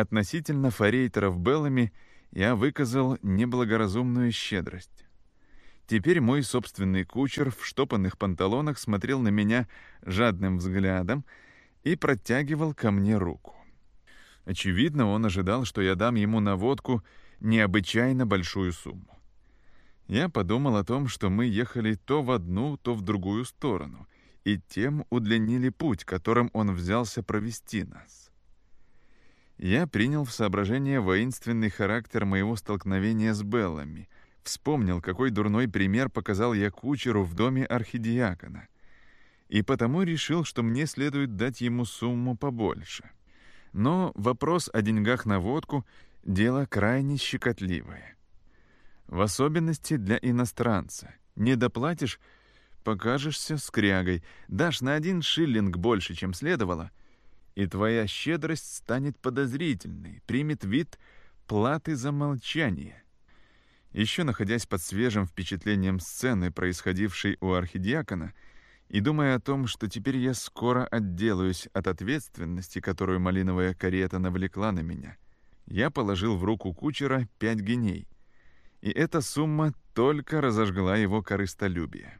Относительно форейтеров Беллами я выказал неблагоразумную щедрость. Теперь мой собственный кучер в штопанных панталонах смотрел на меня жадным взглядом и протягивал ко мне руку. Очевидно, он ожидал, что я дам ему на водку необычайно большую сумму. Я подумал о том, что мы ехали то в одну, то в другую сторону, и тем удлинили путь, которым он взялся провести нас. Я принял в соображение воинственный характер моего столкновения с Беллами — Вспомнил, какой дурной пример показал я кучеру в доме архидиакона. И потому решил, что мне следует дать ему сумму побольше. Но вопрос о деньгах на водку — дело крайне щекотливое. В особенности для иностранца. Не доплатишь — покажешься скрягой, дашь на один шиллинг больше, чем следовало, и твоя щедрость станет подозрительной, примет вид платы за молчание — еще находясь под свежим впечатлением сцены, происходившей у архидиакона, и думая о том, что теперь я скоро отделаюсь от ответственности, которую малиновая карета навлекла на меня, я положил в руку кучера пять геней, и эта сумма только разожгла его корыстолюбие.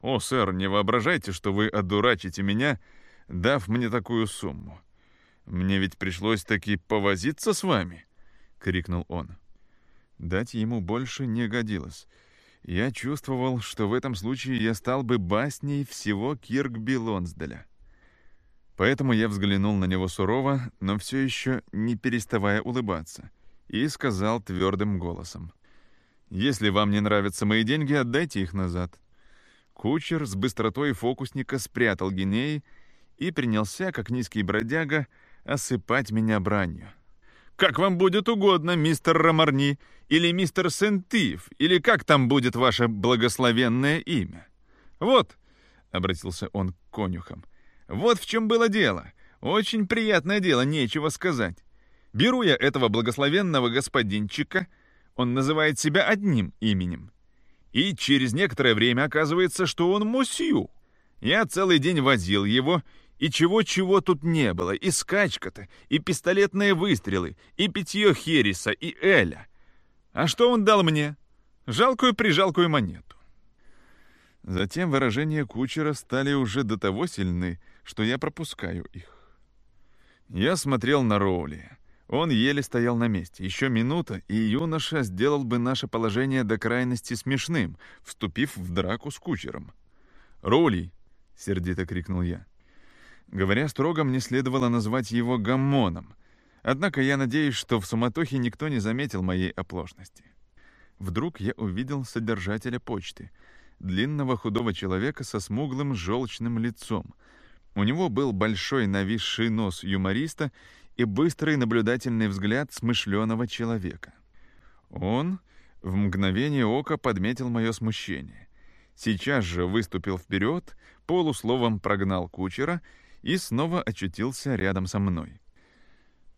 «О, сэр, не воображайте, что вы одурачите меня, дав мне такую сумму. Мне ведь пришлось таки повозиться с вами!» — крикнул он. Дать ему больше не годилось. Я чувствовал, что в этом случае я стал бы басней всего Киркби Лонсделя. Поэтому я взглянул на него сурово, но все еще не переставая улыбаться, и сказал твердым голосом. «Если вам не нравятся мои деньги, отдайте их назад». Кучер с быстротой фокусника спрятал гинеи и принялся, как низкий бродяга, осыпать меня бранью. Как вам будет угодно, мистер Ромарни, или мистер Сентив, или как там будет ваше благословенное имя. Вот, — обратился он к конюхам, — вот в чем было дело. Очень приятное дело, нечего сказать. Беру я этого благословенного господинчика, он называет себя одним именем, и через некоторое время оказывается, что он мусью. Я целый день возил его и чего-чего тут не было, и скачка-то, и пистолетные выстрелы, и питье Хереса, и Эля. А что он дал мне? Жалкую-прижалкую монету. Затем выражения кучера стали уже до того сильны, что я пропускаю их. Я смотрел на Роули. Он еле стоял на месте. Еще минута, и юноша сделал бы наше положение до крайности смешным, вступив в драку с кучером. «Роули!» — сердито крикнул я. Говоря строго, мне следовало назвать его гаммоном. Однако я надеюсь, что в суматохе никто не заметил моей оплошности. Вдруг я увидел содержателя почты, длинного худого человека со смуглым желчным лицом. У него был большой нависший нос юмориста и быстрый наблюдательный взгляд смышленого человека. Он в мгновение ока подметил мое смущение. Сейчас же выступил вперед, полусловом прогнал кучера — и снова очутился рядом со мной.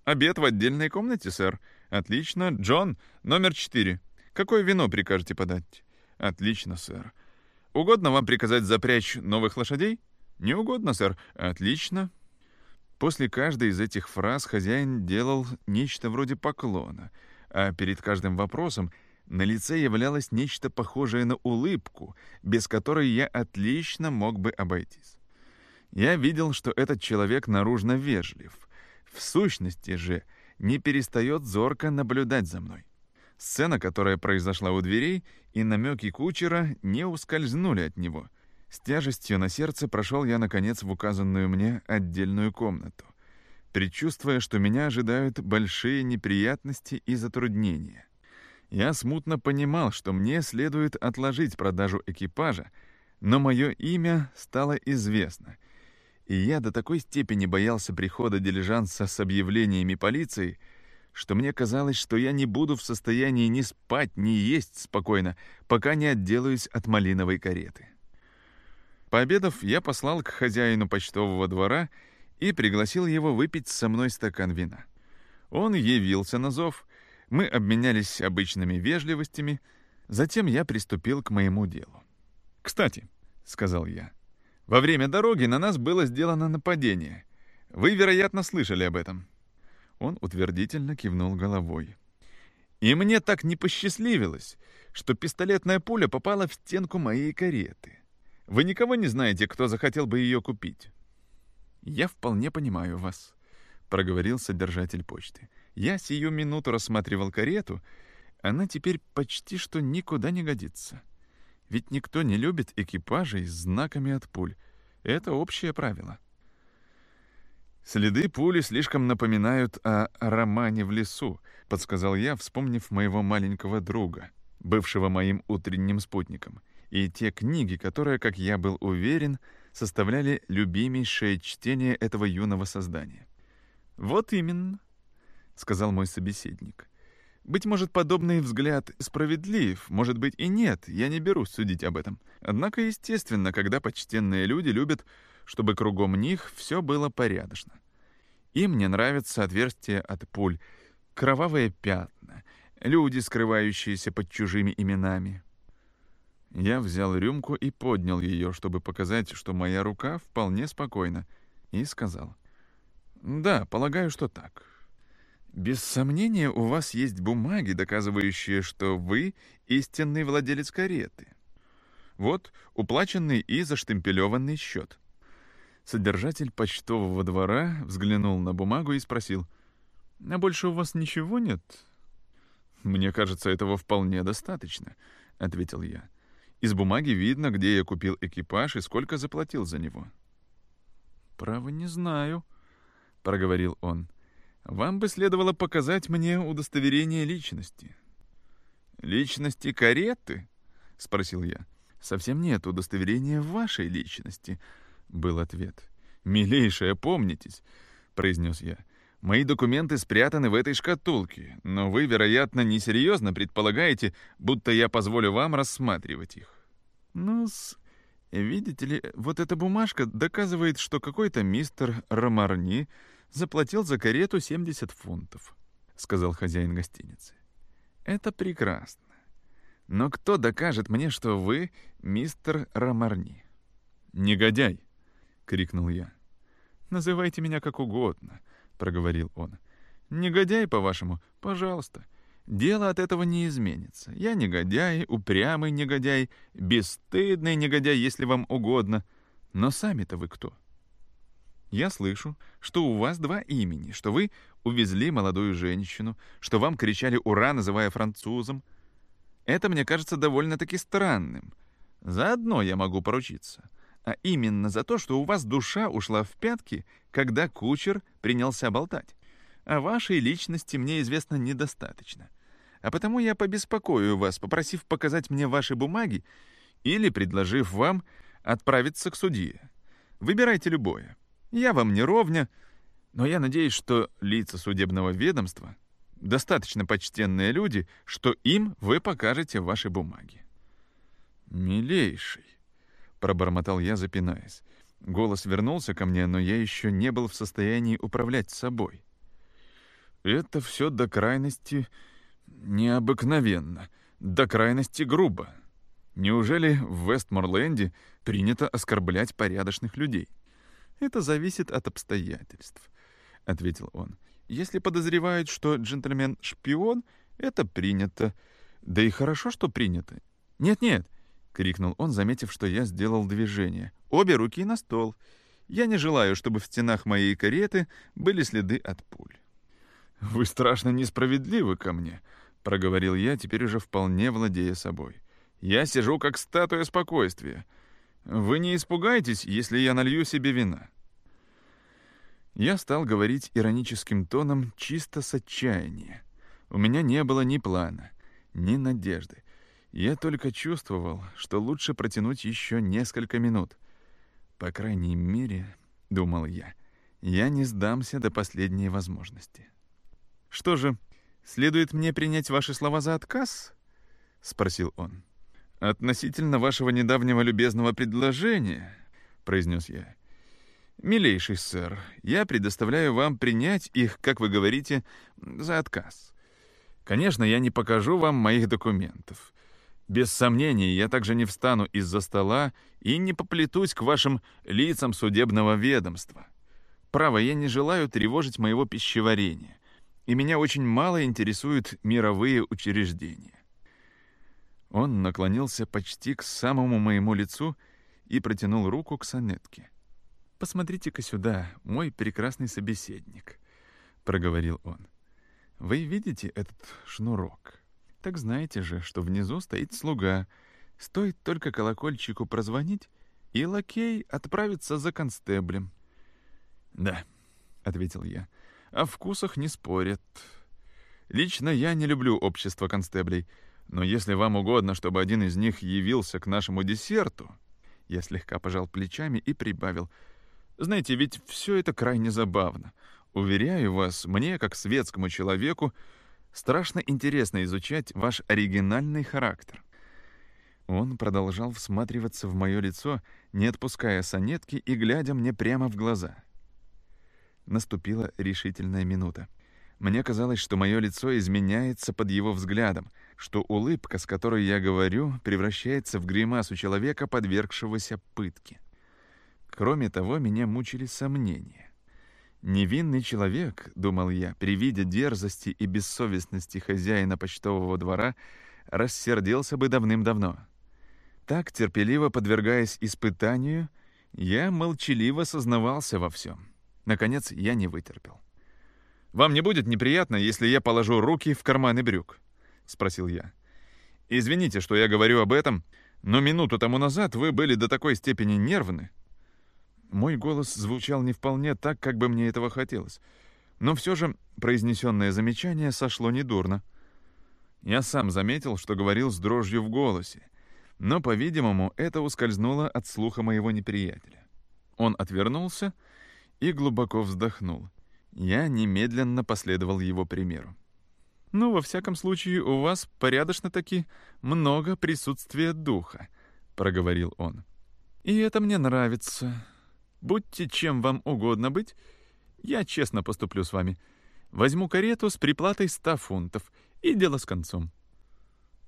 «Обед в отдельной комнате, сэр. Отлично. Джон, номер четыре. Какое вино прикажете подать?» «Отлично, сэр. Угодно вам приказать запрячь новых лошадей?» «Не угодно, сэр. Отлично». После каждой из этих фраз хозяин делал нечто вроде поклона, а перед каждым вопросом на лице являлось нечто похожее на улыбку, без которой я отлично мог бы обойтись. Я видел, что этот человек наружно вежлив. В сущности же не перестает зорко наблюдать за мной. Сцена, которая произошла у дверей, и намеки кучера не ускользнули от него. С тяжестью на сердце прошел я, наконец, в указанную мне отдельную комнату, предчувствуя, что меня ожидают большие неприятности и затруднения. Я смутно понимал, что мне следует отложить продажу экипажа, но мое имя стало известно — и я до такой степени боялся прихода дилижанса с объявлениями полиции, что мне казалось, что я не буду в состоянии ни спать, ни есть спокойно, пока не отделаюсь от малиновой кареты. Пообедав, я послал к хозяину почтового двора и пригласил его выпить со мной стакан вина. Он явился на зов, мы обменялись обычными вежливостями, затем я приступил к моему делу. «Кстати», — сказал я, — во время дороги на нас было сделано нападение. Вы, вероятно, слышали об этом. Он утвердительно кивнул головой. «И мне так не посчастливилось, что пистолетная пуля попала в стенку моей кареты. Вы никого не знаете, кто захотел бы ее купить?» «Я вполне понимаю вас», — проговорил содержатель почты. «Я сию минуту рассматривал карету. Она теперь почти что никуда не годится. Ведь никто не любит экипажей с знаками от пуль. Это общее правило». «Следы пули слишком напоминают о романе в лесу», — подсказал я, вспомнив моего маленького друга, бывшего моим утренним спутником, и те книги, которые, как я был уверен, — составляли любимейшее чтение этого юного создания. «Вот именно», — сказал мой собеседник. «Быть может, подобный взгляд справедлив, может быть и нет, я не берусь судить об этом. Однако, естественно, когда почтенные люди любят, чтобы кругом них все было порядочно. Им не нравятся отверстия от пуль, кровавые пятна, люди, скрывающиеся под чужими именами, я взял рюмку и поднял ее, чтобы показать, что моя рука вполне спокойна, и сказал. «Да, полагаю, что так. Без сомнения, у вас есть бумаги, доказывающие, что вы истинный владелец кареты. Вот уплаченный и заштемпелеванный счет». Содержатель почтового двора взглянул на бумагу и спросил. «А больше у вас ничего нет?» «Мне кажется, этого вполне достаточно», — ответил я. Из бумаги видно, где я купил экипаж и сколько заплатил за него. «Право не знаю», — проговорил он. «Вам бы следовало показать мне удостоверение личности». «Личности кареты?» — спросил я. «Совсем нет удостоверения вашей личности», — был ответ. «Милейшая, помнитесь», — произнес я. Мои документы спрятаны в этой шкатулке, но вы, вероятно, несерьезно предполагаете, будто я позволю вам рассматривать их. ну -с, видите ли, вот эта бумажка доказывает, что какой-то мистер Ромарни заплатил за карету 70 фунтов, сказал хозяин гостиницы. Это прекрасно. Но кто докажет мне, что вы мистер Ромарни? Негодяй, крикнул я. Называйте меня как угодно, проговорил он. «Негодяй, по-вашему? Пожалуйста. Дело от этого не изменится. Я негодяй, упрямый негодяй, бесстыдный негодяй, если вам угодно. Но сами-то вы кто? Я слышу, что у вас два имени, что вы увезли молодую женщину, что вам кричали «Ура!», называя французом. Это мне кажется довольно-таки странным. Заодно я могу поручиться — а именно за то, что у вас душа ушла в пятки, когда кучер принялся болтать. О вашей личности мне известно недостаточно. А потому я побеспокою вас, попросив показать мне ваши бумаги или предложив вам отправиться к судье. Выбирайте любое. Я вам не ровня, но я надеюсь, что лица судебного ведомства достаточно почтенные люди, что им вы покажете ваши бумаги. «Милейший», пробормотал я, запинаясь. Голос вернулся ко мне, но я еще не был в состоянии управлять собой. Это все до крайности необыкновенно, до крайности грубо. Неужели в Вестморленде принято оскорблять порядочных людей? Это зависит от обстоятельств, — ответил он. Если подозревают, что джентльмен — шпион, это принято. Да и хорошо, что принято. Нет-нет, — крикнул он, заметив, что я сделал движение. «Обе руки на стол. Я не желаю, чтобы в стенах моей кареты были следы от пуль». «Вы страшно несправедливы ко мне», — проговорил я, теперь уже вполне владея собой. «Я сижу как статуя спокойствия. Вы не испугаетесь, если я налью себе вина?» Я стал говорить ироническим тоном чисто с отчаяния. У меня не было ни плана, ни надежды. Я только чувствовал, что лучше протянуть еще несколько минут. По крайней мере, думал я, я не сдамся до последней возможности. «Что же, следует мне принять ваши слова за отказ?» — спросил он. «Относительно вашего недавнего любезного предложения», — произнес я. «Милейший сэр, я предоставляю вам принять их, как вы говорите, за отказ. Конечно, я не покажу вам моих документов. Без сомнений, я также не встану из-за стола и не поплетусь к вашим лицам судебного ведомства. Право, я не желаю тревожить моего пищеварения. и меня очень мало интересуют мировые учреждения. Он наклонился почти к самому моему лицу и протянул руку к сонетке. «Посмотрите-ка сюда, мой прекрасный собеседник», — проговорил он. «Вы видите этот шнурок? Так знаете же, что внизу стоит слуга. Стоит только колокольчику прозвонить, и лакей отправится за констеблем». «Да», — ответил я, — «о вкусах не спорят. Лично я не люблю общество констеблей, но если вам угодно, чтобы один из них явился к нашему десерту...» Я слегка пожал плечами и прибавил. «Знаете, ведь все это крайне забавно. Уверяю вас, мне, как светскому человеку, страшно интересно изучать ваш оригинальный характер». Он продолжал всматриваться в мое лицо, не отпуская сонетки и глядя мне прямо в глаза. Наступила решительная минута. Мне казалось, что мое лицо изменяется под его взглядом, что улыбка, с которой я говорю, превращается в гримасу человека, подвергшегося пытке. Кроме того, меня мучили сомнения. Невинный человек, думал я, при виде дерзости и бессовестности хозяина почтового двора, рассердился бы давным-давно. Так, терпеливо подвергаясь испытанию, я молчаливо сознавался во всем. Наконец, я не вытерпел. «Вам не будет неприятно, если я положу руки в карманы брюк?» — спросил я. «Извините, что я говорю об этом, но минуту тому назад вы были до такой степени нервны». Мой голос звучал не вполне так, как бы мне этого хотелось, но все же произнесенное замечание сошло недурно. Я сам заметил, что говорил с дрожью в голосе, но, по-видимому, это ускользнуло от слуха моего неприятеля. Он отвернулся и глубоко вздохнул. Я немедленно последовал его примеру. «Ну, во всяком случае, у вас порядочно-таки много присутствия духа», — проговорил он. «И это мне нравится. Будьте чем вам угодно быть, я честно поступлю с вами. Возьму карету с приплатой ста фунтов, и дело с концом».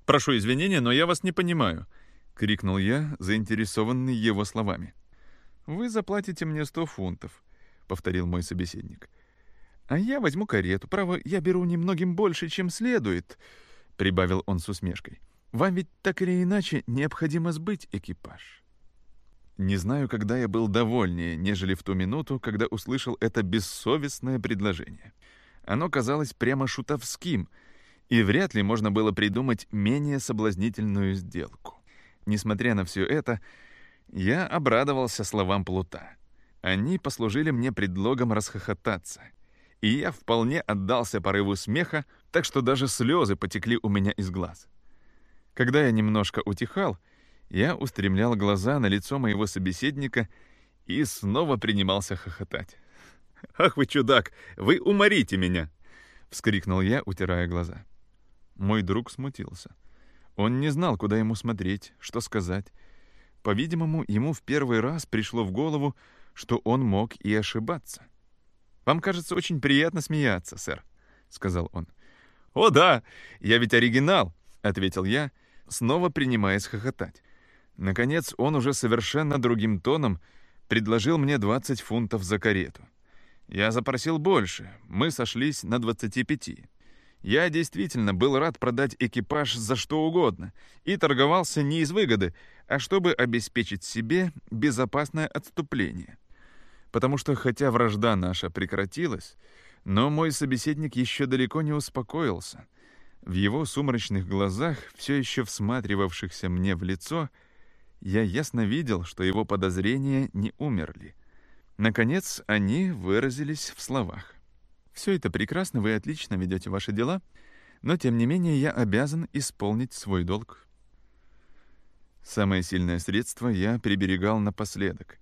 «Прошу извинения, но я вас не понимаю», — крикнул я, заинтересованный его словами. «Вы заплатите мне сто фунтов, — повторил мой собеседник. «А я возьму карету. Право, я беру немногим больше, чем следует», — прибавил он с усмешкой. «Вам ведь так или иначе необходимо сбыть экипаж». Не знаю, когда я был довольнее, нежели в ту минуту, когда услышал это бессовестное предложение. Оно казалось прямо шутовским, и вряд ли можно было придумать менее соблазнительную сделку. Несмотря на все это, я обрадовался словам Плута. Они послужили мне предлогом расхохотаться. И я вполне отдался порыву смеха, так что даже слезы потекли у меня из глаз. Когда я немножко утихал, я устремлял глаза на лицо моего собеседника и снова принимался хохотать. «Ах вы чудак! Вы уморите меня!» — вскрикнул я, утирая глаза. Мой друг смутился. Он не знал, куда ему смотреть, что сказать. По-видимому, ему в первый раз пришло в голову, что он мог и ошибаться. «Вам кажется очень приятно смеяться, сэр», — сказал он. «О да, я ведь оригинал», — ответил я, снова принимаясь хохотать. Наконец, он уже совершенно другим тоном предложил мне 20 фунтов за карету. Я запросил больше, мы сошлись на 25. Я действительно был рад продать экипаж за что угодно и торговался не из выгоды, а чтобы обеспечить себе безопасное отступление потому что хотя вражда наша прекратилась, но мой собеседник еще далеко не успокоился. В его сумрачных глазах, все еще всматривавшихся мне в лицо, я ясно видел, что его подозрения не умерли. Наконец, они выразились в словах. «Все это прекрасно, вы отлично ведете ваши дела, но, тем не менее, я обязан исполнить свой долг». Самое сильное средство я приберегал напоследок,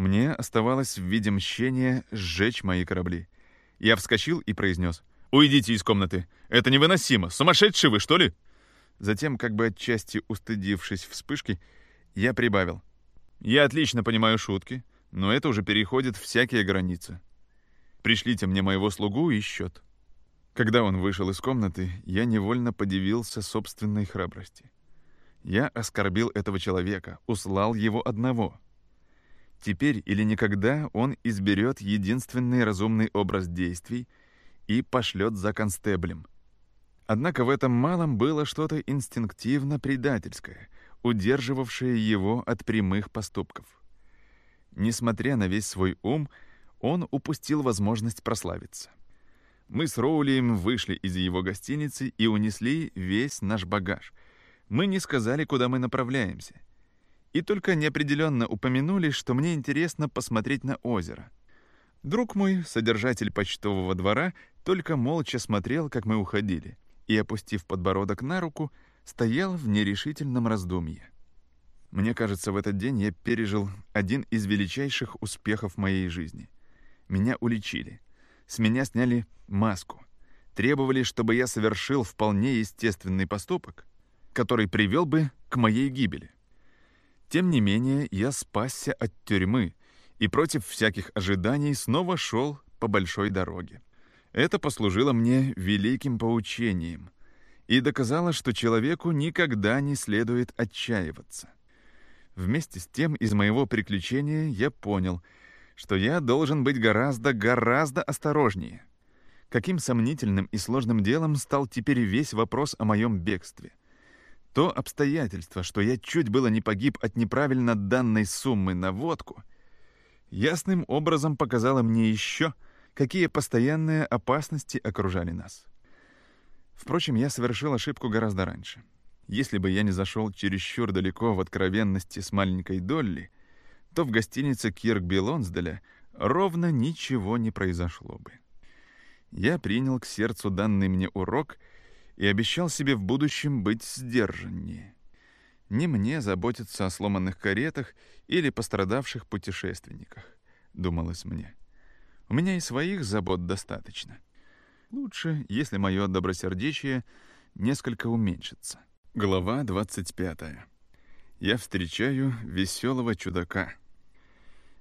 мне оставалось в виде мщения сжечь мои корабли. Я вскочил и произнес. «Уйдите из комнаты! Это невыносимо! Сумасшедший вы, что ли?» Затем, как бы отчасти устыдившись вспышки, я прибавил. «Я отлично понимаю шутки, но это уже переходит всякие границы. Пришлите мне моего слугу и счет». Когда он вышел из комнаты, я невольно подивился собственной храбрости. Я оскорбил этого человека, услал его одного — Теперь или никогда он изберет единственный разумный образ действий и пошлет за констеблем. Однако в этом малом было что-то инстинктивно предательское, удерживавшее его от прямых поступков. Несмотря на весь свой ум, он упустил возможность прославиться. Мы с Роулием вышли из его гостиницы и унесли весь наш багаж. Мы не сказали, куда мы направляемся. И только неопределенно упомянули, что мне интересно посмотреть на озеро. Друг мой, содержатель почтового двора, только молча смотрел, как мы уходили, и, опустив подбородок на руку, стоял в нерешительном раздумье. Мне кажется, в этот день я пережил один из величайших успехов моей жизни. Меня уличили — с меня сняли маску. Требовали, чтобы я совершил вполне естественный поступок, который привел бы к моей гибели. Тем не менее, я спасся от тюрьмы и против всяких ожиданий снова шел по большой дороге. Это послужило мне великим поучением и доказало, что человеку никогда не следует отчаиваться. Вместе с тем из моего приключения я понял — что я должен быть гораздо, гораздо осторожнее. Каким сомнительным и сложным делом стал теперь весь вопрос о моем бегстве. То обстоятельство, что я чуть было не погиб от неправильно данной суммы на водку, ясным образом показало мне еще, какие постоянные опасности окружали нас. Впрочем, я совершил ошибку гораздо раньше. Если бы я не зашел чересчур далеко в откровенности с маленькой Долли, то в гостинице Киркби Лонсделя ровно ничего не произошло бы. Я принял к сердцу данный мне урок и обещал себе в будущем быть сдержаннее. Не мне заботиться о сломанных каретах или пострадавших путешественниках, думалось мне. У меня и своих забот достаточно. Лучше, если мое добросердечие несколько уменьшится. Глава 25. Я встречаю веселого чудака.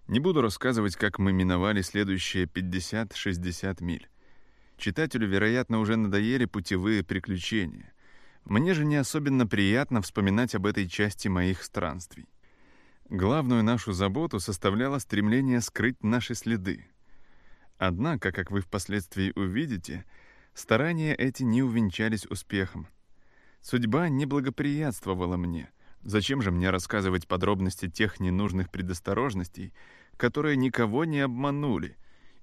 Не буду рассказывать, как мы миновали следующие 50-60 миль. Читателю, вероятно, уже надоели путевые приключения. Мне же не особенно приятно вспоминать об этой части моих странствий. Главную нашу заботу составляло стремление скрыть наши следы. Однако, как вы впоследствии увидите, старания эти не увенчались успехом. Судьба не благоприятствовала мне. Зачем же мне рассказывать подробности тех ненужных предосторожностей, которые никого не обманули,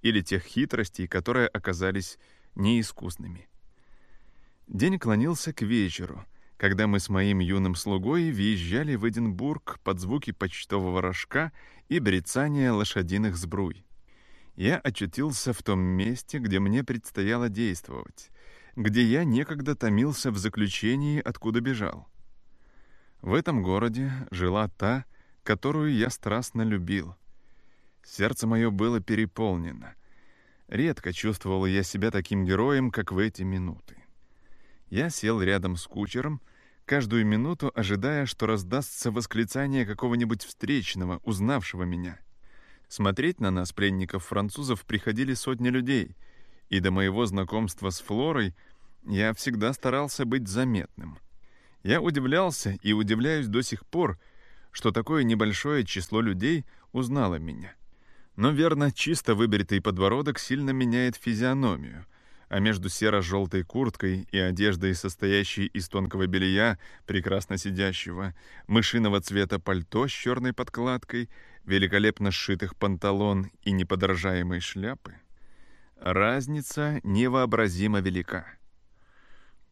или тех хитростей, которые оказались неискусными. День клонился к вечеру, когда мы с моим юным слугой въезжали в Эдинбург под звуки почтового рожка и брецания лошадиных сбруй. Я очутился в том месте, где мне предстояло действовать, где я некогда томился в заключении, откуда бежал. В этом городе жила та, которую я страстно любил — Сердце мое было переполнено. Редко чувствовал я себя таким героем, как в эти минуты. Я сел рядом с кучером, каждую минуту ожидая, что раздастся восклицание какого-нибудь встречного, узнавшего меня. Смотреть на нас, пленников французов, приходили сотни людей, и до моего знакомства с Флорой я всегда старался быть заметным. Я удивлялся и удивляюсь до сих пор, что такое небольшое число людей узнало меня. Но верно, чисто выбритый подбородок сильно меняет физиономию, а между серо-желтой курткой и одеждой, состоящей из тонкого белья, прекрасно сидящего, мышиного цвета пальто с черной подкладкой, великолепно сшитых панталон и неподражаемой шляпы, разница невообразимо велика.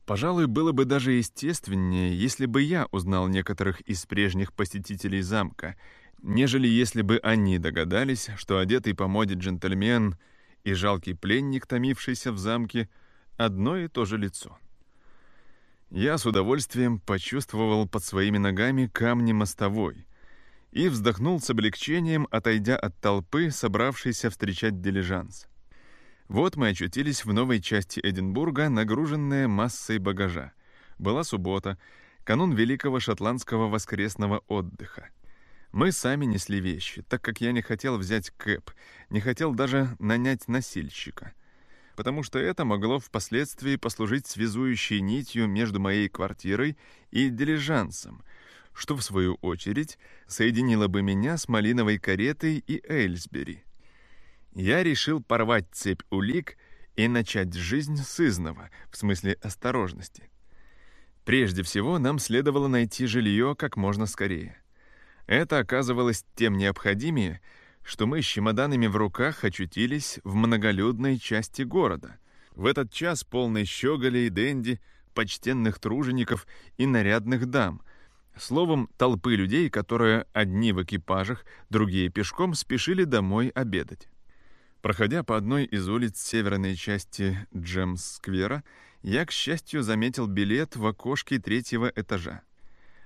Пожалуй, было бы даже естественнее, если бы я узнал некоторых из прежних посетителей замка нежели если бы они догадались, что одетый по моде джентльмен и жалкий пленник, томившийся в замке, одно и то же лицо. Я с удовольствием почувствовал под своими ногами камни мостовой и вздохнул с облегчением, отойдя от толпы, собравшейся встречать дилижанс. Вот мы очутились в новой части Эдинбурга, нагруженные массой багажа. Была суббота, канун Великого Шотландского воскресного отдыха. Мы сами несли вещи, так как я не хотел взять кэп, не хотел даже нанять носильщика, потому что это могло впоследствии послужить связующей нитью между моей квартирой и дилижансом, что, в свою очередь, соединило бы меня с малиновой каретой и Эйлсбери. Я решил порвать цепь улик и начать жизнь с изного, в смысле осторожности. Прежде всего, нам следовало найти жилье как можно скорее. Это оказывалось тем необходимее, что мы с чемоданами в руках очутились в многолюдной части города. В этот час полный щеголей, денди, почтенных тружеников и нарядных дам, словом, толпы людей, которые одни в экипажах, другие пешком спешили домой обедать. Проходя по одной из улиц северной части Джемс-сквера, я, к счастью, заметил билет в окошке третьего этажа.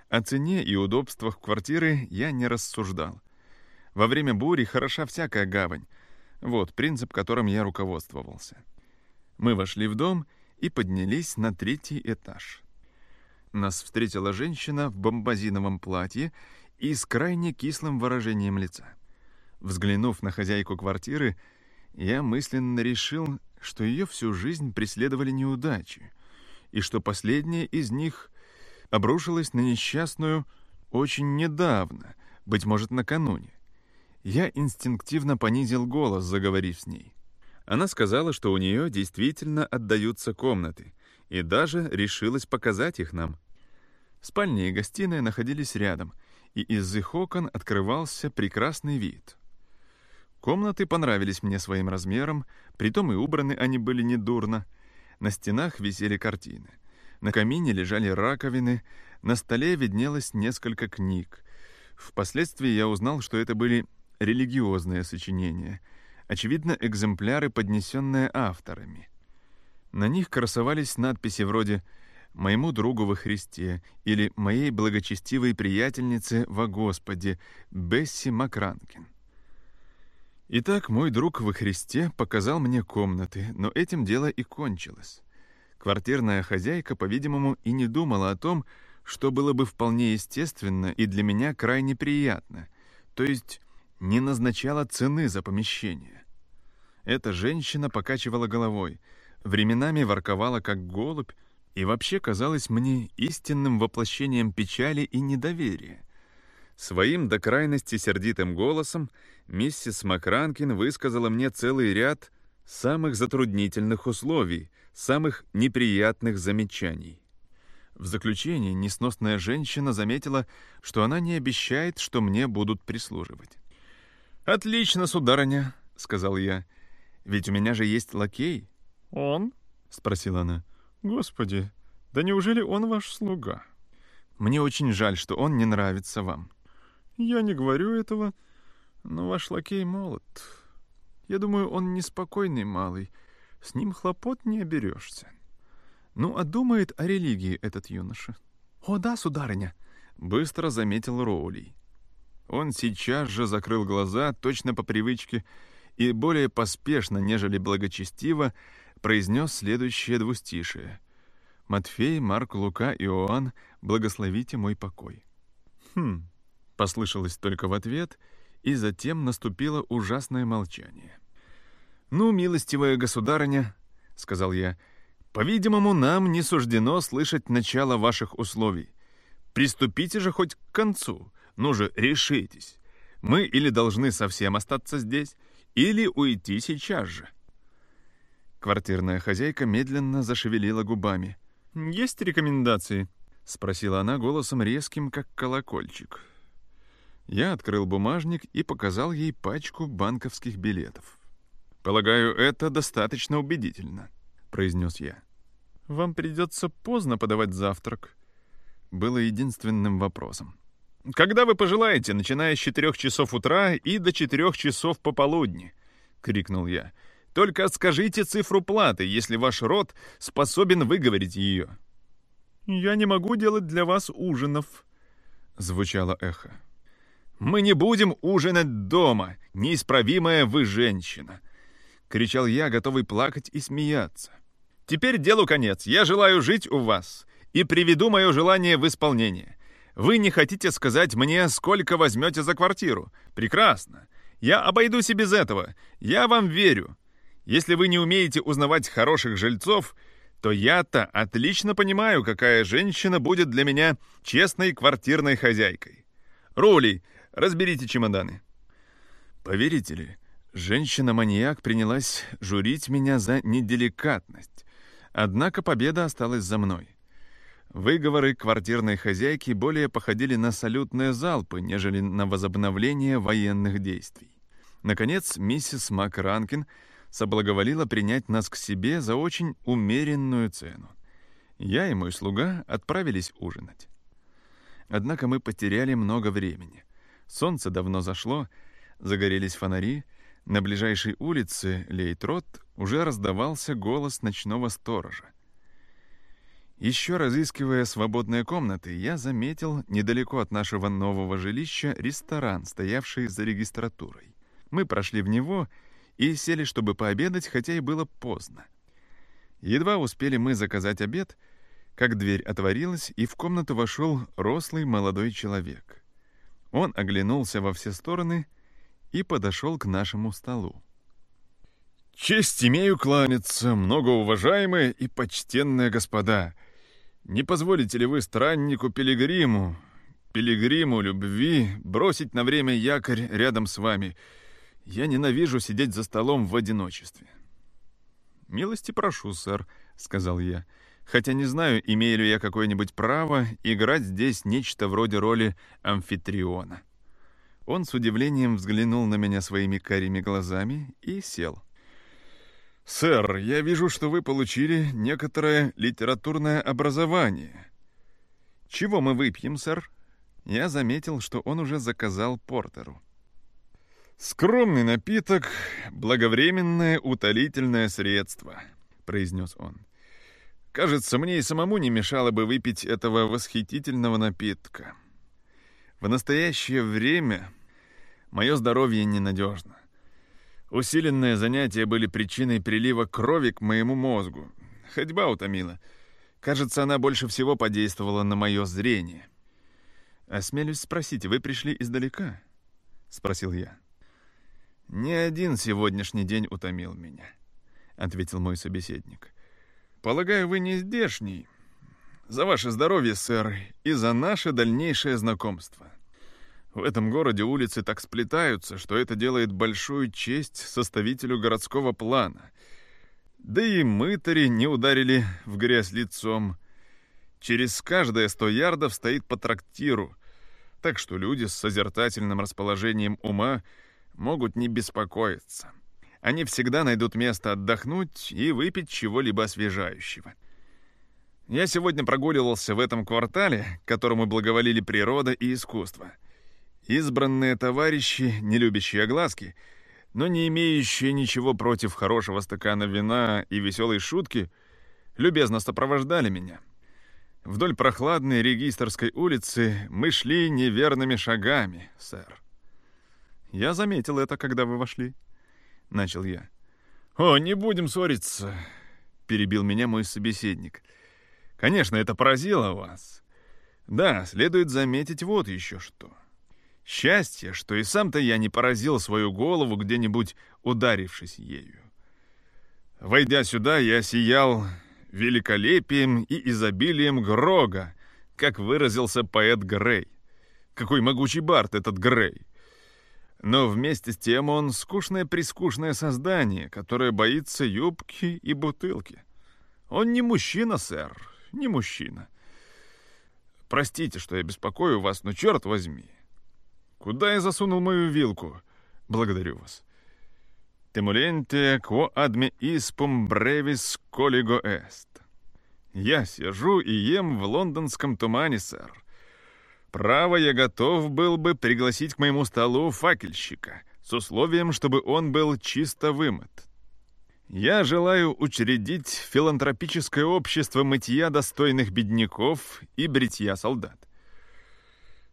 О цене и удобствах квартиры я не рассуждал. Во время бури хороша всякая гавань. Вот принцип, которым я руководствовался. Мы вошли в дом и поднялись на третий этаж. Нас встретила женщина в бомбазиновом платье и с крайне кислым выражением лица. Взглянув на хозяйку квартиры, я мысленно решил, что ее всю жизнь преследовали неудачи, и что последняя из них обрушилась на несчастную очень недавно, быть может, накануне. Я инстинктивно понизил голос, заговорив с ней. Она сказала, что у нее действительно отдаются комнаты, и даже решилась показать их нам. Спальня и гостиная находились рядом, и из их окон открывался прекрасный вид. Комнаты понравились мне своим размером, притом и убраны они были недурно. На стенах висели картины. На камине лежали раковины, на столе виднелось несколько книг. Впоследствии я узнал, что это были религиозные сочинения, очевидно, экземпляры, поднесенные авторами. На них красовались надписи вроде «Моему другу во Христе» или «Моей благочестивой приятельнице во Господе» Бесси Макранкин. Итак, мой друг во Христе показал мне комнаты, но этим дело и кончилось. Квартирная хозяйка, по-видимому, и не думала о том, что было бы вполне естественно и для меня крайне приятно, то есть не назначала цены за помещение. Эта женщина покачивала головой, временами ворковала как голубь и вообще казалась мне истинным воплощением печали и недоверия. Своим до крайности сердитым голосом миссис Макранкин высказала мне целый ряд самых затруднительных условий, самых неприятных замечаний. В заключение несносная женщина заметила, что она не обещает, что мне будут прислуживать. «Отлично, сударыня», — сказал я, — «ведь у меня же есть лакей». «Он?» — спросила она. «Господи, да неужели он ваш слуга?» «Мне очень жаль, что он не нравится вам». «Я не говорю этого, но ваш лакей молод. Я думаю, он неспокойный малый. С ним хлопот не оберешься. Ну, а думает о религии этот юноша. «О да, сударыня», — быстро заметил Роули. Он сейчас же закрыл глаза, точно по привычке, и более поспешно, нежели благочестиво, произнес следующее двустишее. «Матфей, Марк, Лука, Иоанн, благословите мой покой». «Хм», — послышалось только в ответ — и затем наступило ужасное молчание. «Ну, милостивая государыня», — сказал я, — «по-видимому, нам не суждено слышать начало ваших условий. Приступите же хоть к концу, ну же, решитесь. Мы или должны совсем остаться здесь, или уйти сейчас же». Квартирная хозяйка медленно зашевелила губами. «Есть рекомендации?» — спросила она голосом резким, как колокольчик. Я открыл бумажник и показал ей пачку банковских билетов. «Полагаю, это достаточно убедительно», — произнес я. «Вам придется поздно подавать завтрак», — было единственным вопросом. «Когда вы пожелаете, начиная с четырех часов утра и до четырех часов пополудни», — крикнул я. «Только скажите цифру платы, если ваш род способен выговорить ее». «Я не могу делать для вас ужинов», — звучало эхо. «Мы не будем ужинать дома, неисправимая вы женщина!» — кричал я, готовый плакать и смеяться. «Теперь делу конец. Я желаю жить у вас и приведу мое желание в исполнение. Вы не хотите сказать мне, сколько возьмете за квартиру? Прекрасно. Я обойдусь и без этого. Я вам верю. Если вы не умеете узнавать хороших жильцов, то я-то отлично понимаю, какая женщина будет для меня честной квартирной хозяйкой. Рули, Разберите чемоданы». Поверите ли, Женщина-маньяк принялась журить меня за неделикатность, однако победа осталась за мной. Выговоры квартирной хозяйки более походили на салютные залпы, нежели на возобновление военных действий. Наконец, миссис Макранкин соблаговолила принять нас к себе за очень умеренную цену. Я и мой слуга отправились ужинать. Однако мы потеряли много времени. Солнце давно зашло, загорелись фонари, на ближайшей улице Лейтрот уже раздавался голос ночного сторожа. Еще разыскивая свободные комнаты, я заметил недалеко от нашего нового жилища ресторан, стоявший за регистратурой. Мы прошли в него и сели, чтобы пообедать, хотя и было поздно. Едва успели мы заказать обед, как дверь отворилась, и в комнату вошел рослый молодой человек. Он оглянулся во все стороны и подошел к нашему столу. «Честь имею кланяться, многоуважаемые и почтенные господа. Не позволите ли вы страннику Пилигриму, Пилигриму любви, бросить на время якорь рядом с вами? Я ненавижу сидеть за столом в одиночестве». «Милости прошу, сэр», — сказал я, хотя не знаю, имею ли я какое-нибудь право играть здесь нечто вроде роли амфитриона. Он с удивлением взглянул на меня своими карими глазами и сел. «Сэр, я вижу, что вы получили некоторое литературное образование». «Чего мы выпьем, сэр?» Я заметил, что он уже заказал портеру. «Скромный напиток, благовременное утолительное средство», — произнес он. «Кажется, мне и самому не мешало бы выпить этого восхитительного напитка. В настоящее время Мое здоровье ненадежно. Усиленные занятия были причиной прилива крови к моему мозгу. Ходьба утомила. Кажется, она больше всего подействовала на мое зрение. «Осмелюсь спросить, вы пришли издалека?» — спросил я. «Не один сегодняшний день утомил меня», — ответил мой собеседник. «Полагаю, вы не здешний. За ваше здоровье, сэр, и за наше дальнейшее знакомство». В этом городе улицы так сплетаются, что это делает большую честь составителю городского плана. Да и мытари не ударили в грязь лицом. Через каждые сто ярдов стоит по трактиру, так что люди с созерцательным расположением ума могут не беспокоиться. Они всегда найдут место отдохнуть и выпить чего-либо освежающего. Я сегодня прогуливался в этом квартале, которому благоволили природа и искусство — Избранные товарищи, не любящие огласки, но не имеющие ничего против хорошего стакана вина и веселой шутки, любезно сопровождали меня. Вдоль прохладной регистрской улицы мы шли неверными шагами, сэр. «Я заметил это, когда вы вошли», — начал я. «О, не будем ссориться», — перебил меня мой собеседник. «Конечно, это поразило вас. Да, следует заметить вот еще что. Счастье, что и сам-то я не поразил свою голову, где-нибудь ударившись ею. Войдя сюда, я сиял великолепием и изобилием Грога, как выразился поэт Грей. Какой могучий бард этот Грей! Но вместе с тем он скучное-прискучное создание, которое боится юбки и бутылки. Он не мужчина, сэр, не мужчина. Простите, что я беспокою вас, но черт возьми, Куда я засунул мою вилку? Благодарю вас. Темуленте quo adme ispum brevis colligo est. Я сижу и ем в лондонском тумане, сэр. Право, я готов был бы пригласить к моему столу факельщика, с условием, чтобы он был чисто вымыт. Я желаю учредить филантропическое общество мытья достойных бедняков и бритья солдат.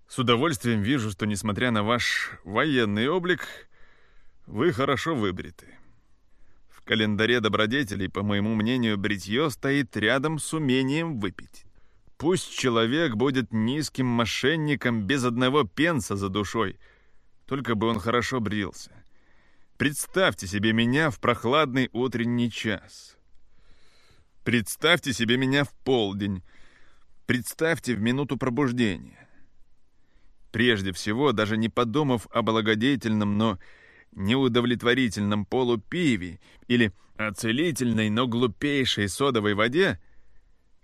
С удовольствием вижу, что, несмотря на ваш военный облик, вы хорошо выбриты. В календаре добродетелей, по моему мнению, бритье стоит рядом с умением выпить. Пусть человек будет низким мошенником без одного пенса за душой, только бы он хорошо брился. Представьте себе меня в прохладный утренний час. Представьте себе меня в полдень. Представьте в минуту пробуждения. Прежде всего, даже не подумав о благодетельном, но неудовлетворительном полупиве или о целительной, но глупейшей содовой воде,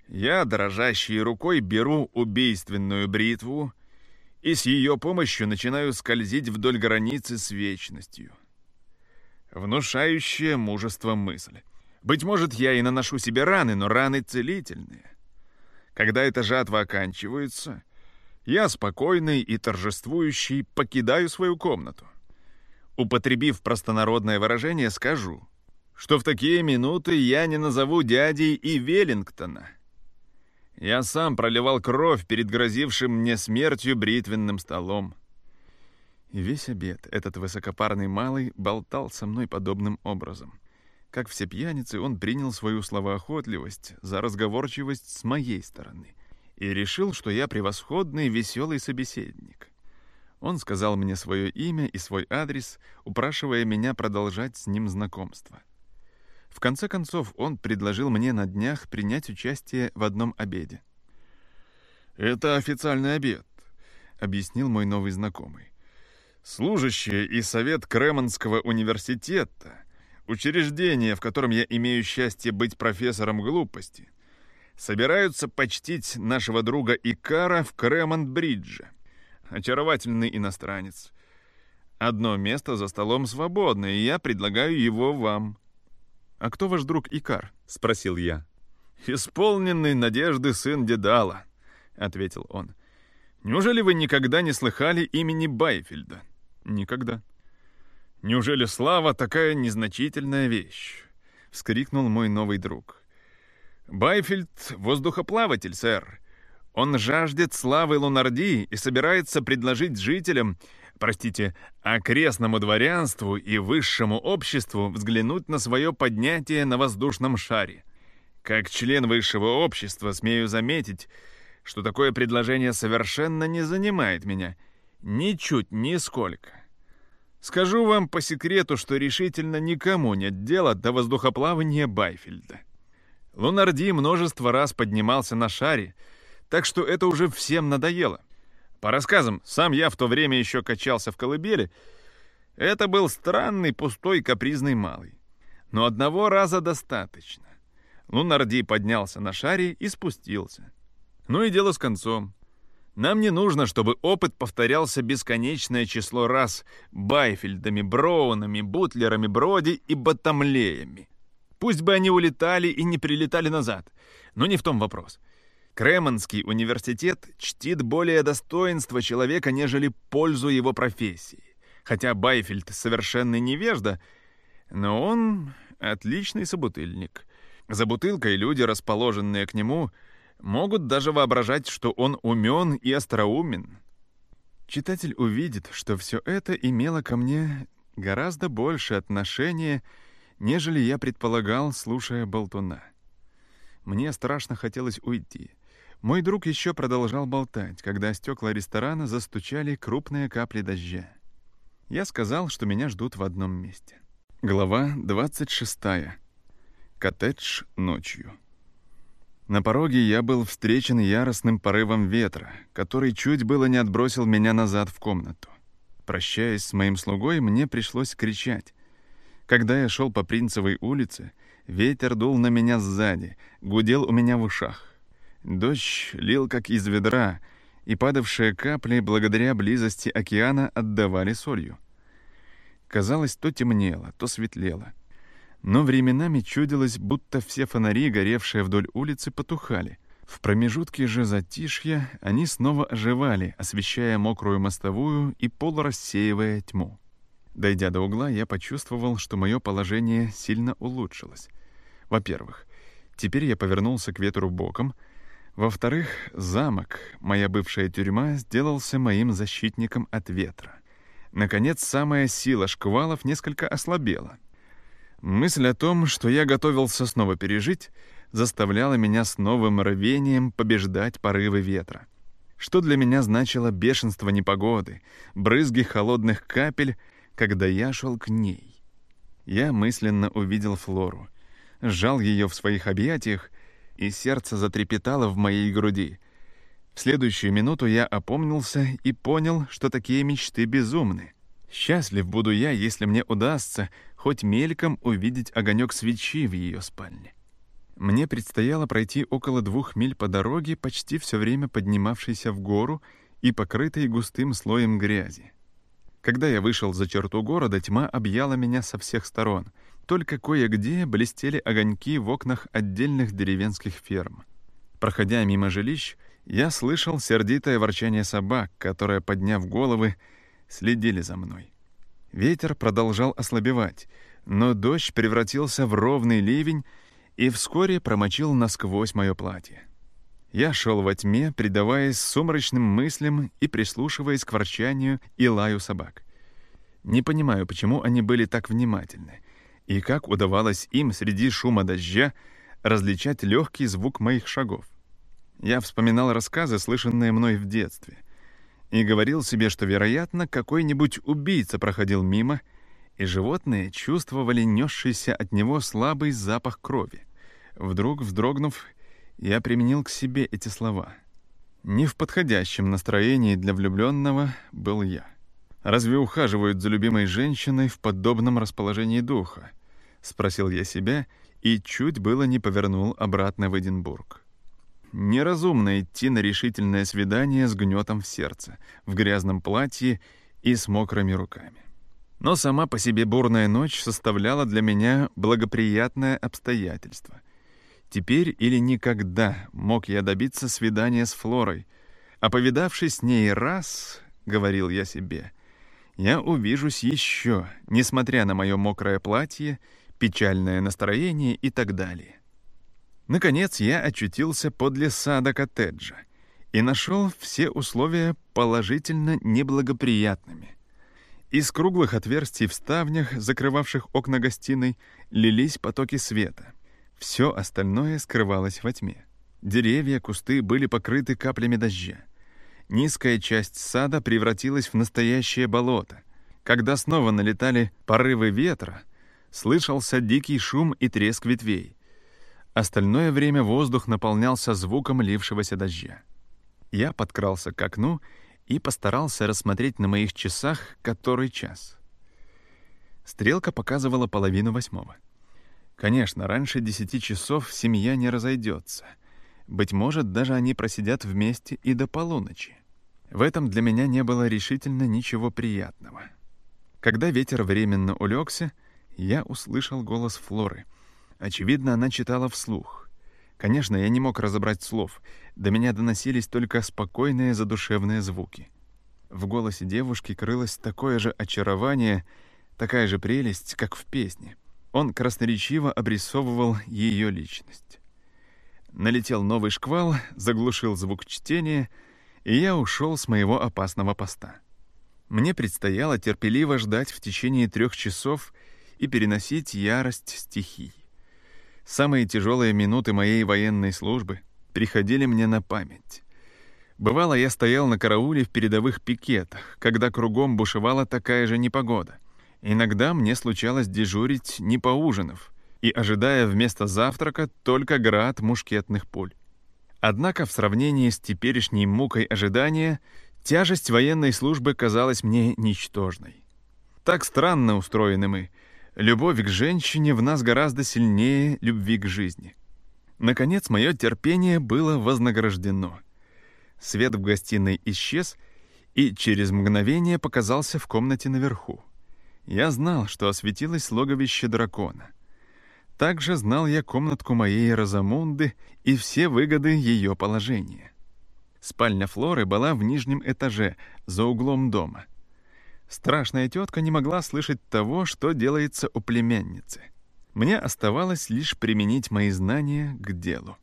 я дрожащей рукой беру убийственную бритву и с ее помощью начинаю скользить вдоль границы с вечностью. Внушающая мужество мысль. Быть может, я и наношу себе раны, но раны целительные. Когда эта жатва оканчивается, я спокойный и торжествующий покидаю свою комнату. Употребив простонародное выражение, скажу, что в такие минуты я не назову дядей и Веллингтона. Я сам проливал кровь перед грозившим мне смертью бритвенным столом. И весь обед этот высокопарный малый болтал со мной подобным образом. Как все пьяницы, он принял свою словоохотливость за разговорчивость с моей стороны и решил, что я превосходный веселый собеседник. Он сказал мне свое имя и свой адрес, упрашивая меня продолжать с ним знакомство. В конце концов, он предложил мне на днях принять участие в одном обеде. «Это официальный обед», — объяснил мой новый знакомый. «Служащие и совет Кремонского университета, учреждение, в котором я имею счастье быть профессором глупости, собираются почтить нашего друга Икара в Кремонт-Бридже. Очаровательный иностранец. Одно место за столом свободно, и я предлагаю его вам». «А кто ваш друг Икар?» — спросил я. «Исполненный надежды сын Дедала», — ответил он. «Неужели вы никогда не слыхали имени Байфельда?» «Никогда». «Неужели слава такая незначительная вещь?» — вскрикнул мой новый друг. «Байфельд — воздухоплаватель, сэр. Он жаждет славы Лунарди и собирается предложить жителям простите, окрестному дворянству и высшему обществу взглянуть на свое поднятие на воздушном шаре. Как член высшего общества смею заметить, что такое предложение совершенно не занимает меня. Ничуть, нисколько. Скажу вам по секрету, что решительно никому нет дела до воздухоплавания Байфельда. Лунарди множество раз поднимался на шаре, так что это уже всем надоело. По рассказам, сам я в то время еще качался в колыбели. Это был странный, пустой, капризный малый. Но одного раза достаточно. Лунарди поднялся на шаре и спустился. Ну и дело с концом. Нам не нужно, чтобы опыт повторялся бесконечное число раз Байфельдами, Броунами, Бутлерами, Броди и Батамлеями. Пусть бы они улетали и не прилетали назад, но не в том вопрос — Кремонский университет чтит более достоинство человека, нежели пользу его профессии. Хотя Байфельд совершенный невежда, но он отличный собутыльник. За бутылкой люди, расположенные к нему, могут даже воображать, что он умен и остроумен. Читатель увидит, что все это имело ко мне гораздо больше отношения, нежели я предполагал, слушая болтуна. Мне страшно хотелось уйти — мой друг еще продолжал болтать, когда стекла ресторана застучали крупные капли дождя. Я сказал, что меня ждут в одном месте. Глава 26. Коттедж ночью. На пороге я был встречен яростным порывом ветра, который чуть было не отбросил меня назад в комнату. Прощаясь с моим слугой, мне пришлось кричать. Когда я шел по Принцевой улице, ветер дул на меня сзади, гудел у меня в ушах. Дождь лил как из ведра, и падавшие капли благодаря близости океана отдавали солью. Казалось, то темнело, то светлело. Но временами чудилось, будто все фонари, горевшие вдоль улицы, потухали. В промежутке же затишья они снова оживали, освещая мокрую мостовую и полурассеивая тьму. Дойдя до угла, я почувствовал, что мое положение сильно улучшилось. Во-первых, теперь я повернулся к ветру боком — во-вторых, замок, моя бывшая тюрьма, сделался моим защитником от ветра. Наконец, самая сила шквалов несколько ослабела. Мысль о том, что я готовился снова пережить, заставляла меня с новым рвением побеждать порывы ветра. Что для меня значило бешенство непогоды, брызги холодных капель, когда я шел к ней. Я мысленно увидел Флору, сжал ее в своих объятиях и сердце затрепетало в моей груди. В следующую минуту я опомнился и понял, что такие мечты безумны. Счастлив буду я, если мне удастся хоть мельком увидеть огонек свечи в ее спальне. Мне предстояло пройти около двух миль по дороге, почти все время поднимавшейся в гору и покрытой густым слоем грязи. Когда я вышел за черту города, тьма объяла меня со всех сторон. Только кое-где блестели огоньки в окнах отдельных деревенских ферм. Проходя мимо жилищ, я слышал сердитое ворчание собак, которые, подняв головы, следили за мной. Ветер продолжал ослабевать, но дождь превратился в ровный ливень и вскоре промочил насквозь мое платье. Я шел во тьме, предаваясь сумрачным мыслям и прислушиваясь к ворчанию и лаю собак. Не понимаю, почему они были так внимательны, и как удавалось им среди шума дождя различать легкий звук моих шагов. Я вспоминал рассказы, слышанные мной в детстве — и говорил себе, что, вероятно, какой-нибудь убийца проходил мимо, и животные чувствовали несшийся от него слабый запах крови. Вдруг, вздрогнув, я применил к себе эти слова. Не в подходящем настроении для влюбленного был я. «Разве ухаживают за любимой женщиной в подобном расположении духа?» — спросил я себя и чуть было не повернул обратно в Эдинбург. Неразумно идти на решительное свидание с гнетом в сердце, в грязном платье и с мокрыми руками. Но сама по себе бурная ночь составляла для меня благоприятное обстоятельство. Теперь или никогда мог я добиться свидания с Флорой, а повидавшись с ней раз, — говорил я себе, — я увижусь еще, несмотря на мое мокрое платье, печальное настроение и так далее. Наконец я очутился подле сада коттеджа и нашел все условия положительно неблагоприятными. Из круглых отверстий в ставнях, закрывавших окна гостиной, лились потоки света. Все остальное скрывалось во тьме. Деревья, кусты были покрыты каплями дождя. Низкая часть сада превратилась в настоящее болото. Когда снова налетали порывы ветра, слышался дикий шум и треск ветвей — Остальное время воздух наполнялся звуком лившегося дождя. Я подкрался к окну и постарался рассмотреть на моих часах который час. Стрелка показывала половину восьмого. Конечно, раньше десяти часов семья не разойдется. Быть может, даже они просидят вместе и до полуночи. В этом для меня не было решительно ничего приятного. Когда ветер временно улегся, я услышал голос Флоры — Очевидно, она читала вслух. Конечно, я не мог разобрать слов. До меня доносились только спокойные задушевные звуки. В голосе девушки крылось такое же очарование, такая же прелесть, как в песне. Он красноречиво обрисовывал ее личность. Налетел новый шквал, заглушил звук чтения, и я ушел с моего опасного поста. Мне предстояло терпеливо ждать в течение трех часов и переносить ярость стихий. Самые тяжелые минуты моей военной службы приходили мне на память. Бывало, я стоял на карауле в передовых пикетах, когда кругом бушевала такая же непогода. Иногда мне случалось дежурить, не поужинав, и ожидая вместо завтрака только град мушкетных пуль. Однако в сравнении с теперешней мукой ожидания тяжесть военной службы казалась мне ничтожной. Так странно устроены мы — Любовь к женщине в нас гораздо сильнее любви к жизни. Наконец, мое терпение было вознаграждено. Свет в гостиной исчез, и через мгновение показался в комнате наверху. Я знал, что осветилось логовище дракона. Также знал я комнатку моей Розамунды и все выгоды ее положения. Спальня Флоры была в нижнем этаже, за углом дома. Страшная тетка не могла слышать того, что делается у племянницы. Мне оставалось лишь применить мои знания к делу.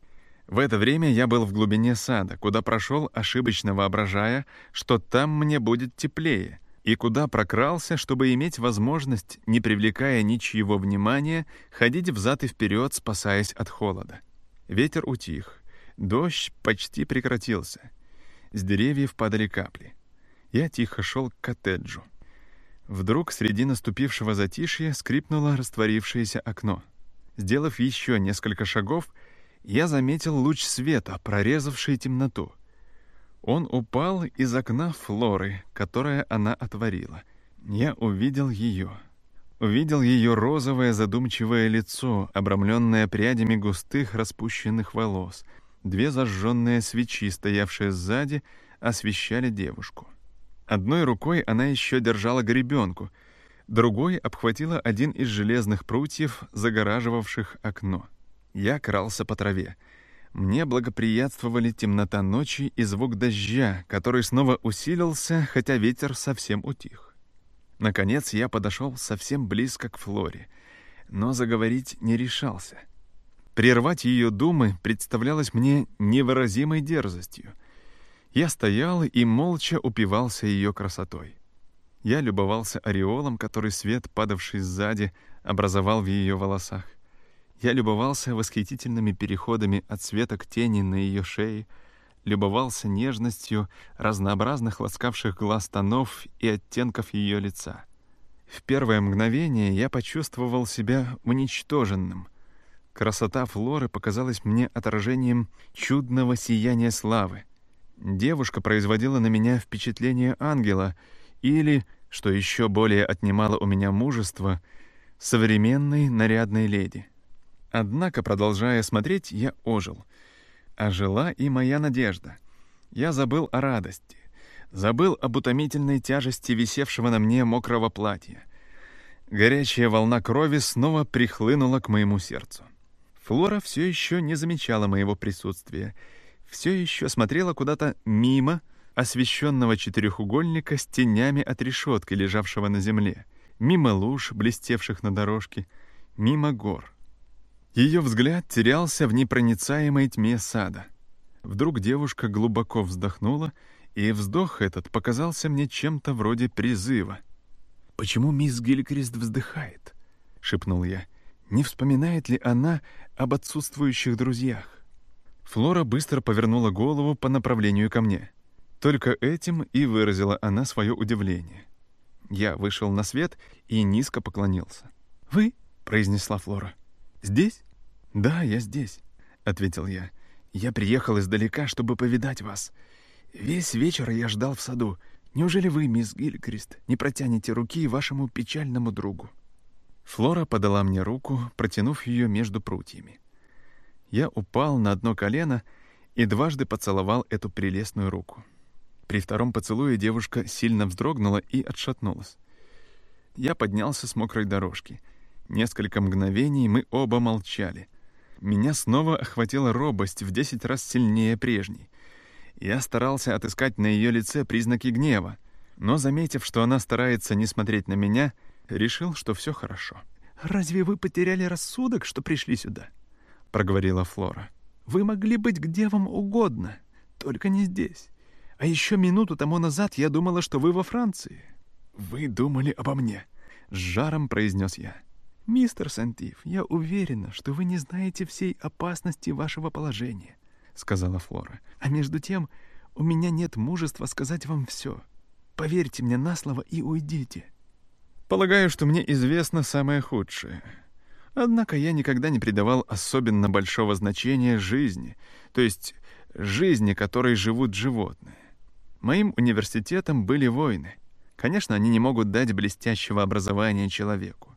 В это время я был в глубине сада, куда прошел, ошибочно воображая, что там мне будет теплее, и куда прокрался, чтобы иметь возможность, не привлекая ничьего внимания, ходить взад и вперед, спасаясь от холода. Ветер утих, дождь почти прекратился. С деревьев падали капли. Я тихо шел к коттеджу. Вдруг среди наступившего затишья скрипнуло растворившееся окно. Сделав еще несколько шагов, я заметил луч света, прорезавший темноту. Он упал из окна Флоры, которое она отворила. Я увидел ее. Увидел ее розовое задумчивое лицо, обрамленное прядями густых распущенных волос. Две зажженные свечи, стоявшие сзади, освещали девушку. Одной рукой она еще держала гребенку, другой обхватила один из железных прутьев, загораживавших окно. Я крался по траве. Мне благоприятствовали темнота ночи и звук дождя, который снова усилился, хотя ветер совсем утих. Наконец я подошел совсем близко к Флоре, но заговорить не решался. Прервать ее думы представлялось мне невыразимой дерзостью. Я стоял и молча упивался ее красотой. Я любовался ореолом, который свет, падавший сзади, образовал в ее волосах. Я любовался восхитительными переходами от света к тени на ее шее, любовался нежностью разнообразных ласкавших глаз тонов и оттенков ее лица. В первое мгновение я почувствовал себя уничтоженным. Красота Флоры показалась мне отражением чудного сияния славы. Девушка производила на меня впечатление ангела или, что еще более отнимало у меня мужество, современной нарядной леди. Однако, продолжая смотреть, я ожил. Ожила и моя надежда. Я забыл о радости. Забыл об утомительной тяжести висевшего на мне мокрого платья. Горячая волна крови снова прихлынула к моему сердцу. Флора все еще не замечала моего присутствия, все еще смотрела куда-то мимо освещенного четырехугольника с тенями от решетки, лежавшего на земле, мимо луж, блестевших на дорожке, мимо гор — ее взгляд терялся в непроницаемой тьме сада. Вдруг девушка глубоко вздохнула, и вздох этот показался мне чем-то вроде призыва. «Почему мисс Гилькрист вздыхает?» — шепнул я. «Не вспоминает ли она об отсутствующих друзьях?» Флора быстро повернула голову по направлению ко мне. Только этим и выразила она свое удивление. Я вышел на свет и низко поклонился. «Вы?» — произнесла Флора. «Здесь?» «Да, я здесь», — ответил я. «Я приехал издалека, чтобы повидать вас. Весь вечер я ждал в саду. Неужели вы, мисс Гилькрист, не протянете руки вашему печальному другу?» Флора подала мне руку, протянув ее между прутьями. Я упал на одно колено и дважды поцеловал эту прелестную руку. При втором поцелуе девушка сильно вздрогнула и отшатнулась. Я поднялся с мокрой дорожки — Несколько мгновений мы оба молчали. Меня снова охватила робость в десять раз сильнее прежней. Я старался отыскать на ее лице признаки гнева, но, заметив, что она старается не смотреть на меня, решил, что все хорошо. «Разве вы потеряли рассудок, что пришли сюда?» — проговорила Флора. «Вы могли быть где вам угодно, только не здесь. А еще минуту тому назад я думала, что вы во Франции». «Вы думали обо мне», — с жаром произнес я. «Мистер Сантив, я уверена, что вы не знаете всей опасности вашего положения», — сказала Флора. «А между тем, у меня нет мужества сказать вам все. Поверьте мне на слово и уйдите». «Полагаю, что мне известно самое худшее. Однако я никогда не придавал особенно большого значения жизни, то есть жизни, которой живут животные. Моим университетом были войны. Конечно, они не могут дать блестящего образования человеку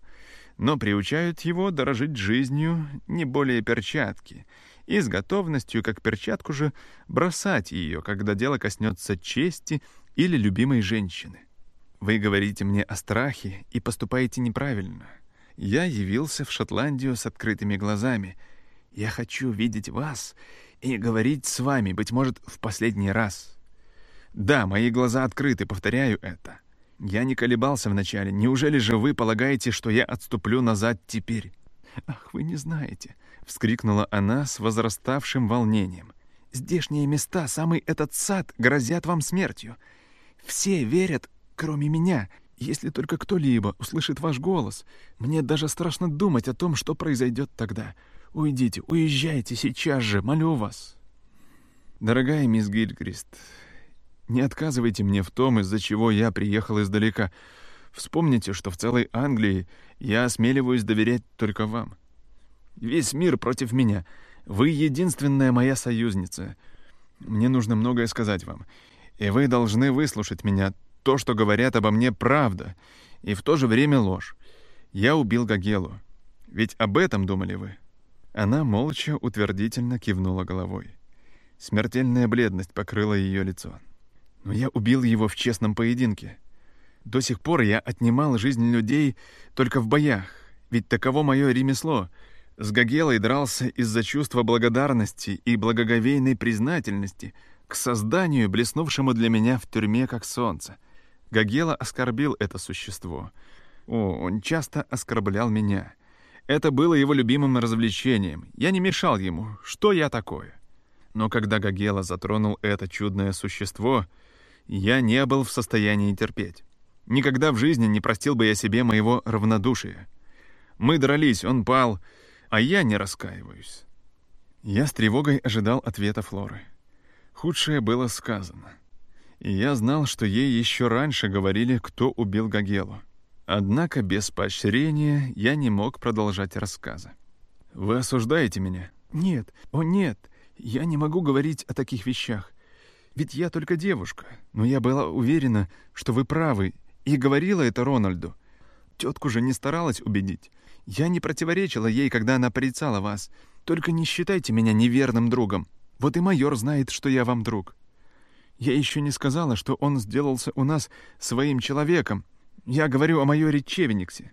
но приучают его дорожить жизнью не более перчатки и с готовностью, как перчатку же, бросать ее, когда дело коснется чести или любимой женщины. Вы говорите мне о страхе и поступаете неправильно. Я явился в Шотландию с открытыми глазами. Я хочу видеть вас и говорить с вами, быть может, в последний раз. Да, мои глаза открыты, повторяю это. Я не колебался вначале. Неужели же вы полагаете, что я отступлю назад теперь? Ах, вы не знаете, вскрикнула она с возраставшим волнением. Здешние места, самый этот сад, грозят вам смертью. Все верят, кроме меня. Если только кто-либо услышит ваш голос, мне даже страшно думать о том, что произойдет тогда. Уйдите, уезжайте сейчас же, молю вас. Дорогая мисс Гильгрист, не отказывайте мне в том, из-за чего я приехал издалека. Вспомните, что в целой Англии я осмеливаюсь доверять только вам. Весь мир против меня. Вы единственная моя союзница. Мне нужно многое сказать вам, и вы должны выслушать меня, то, что говорят обо мне, правда, и в то же время ложь. Я убил Гагелу. Ведь об этом думали вы?» Она молча утвердительно кивнула головой. Смертельная бледность покрыла ее лицо. «Но я убил его в честном поединке. До сих пор я отнимал жизнь людей только в боях, ведь таково мое ремесло. С Гагелой дрался из-за чувства благодарности и благоговейной признательности к созданию, блеснувшему для меня в тюрьме как солнце. Гагела оскорбил это существо. О, он часто оскорблял меня. Это было его любимым развлечением. Я не мешал ему. Что я такое? Но когда Гагела затронул это чудное существо, я не был в состоянии терпеть. Никогда в жизни не простил бы я себе моего равнодушия. Мы дрались, он пал, а я не раскаиваюсь. Я с тревогой ожидал ответа Флоры. Худшее было сказано. И я знал, что ей еще раньше говорили, кто убил Гагелу. Однако без поощрения я не мог продолжать рассказы. «Вы осуждаете меня?» «Нет, о нет, я не могу говорить о таких вещах. Ведь я только девушка, но я была уверена, что вы правы, и говорила это Рональду. Тетку же не старалась убедить. Я не противоречила ей, когда она порицала вас. Только не считайте меня неверным другом. Вот и майор знает, что я вам друг. Я еще не сказала, что он сделался у нас своим человеком, я говорю о майоре Чевениксе.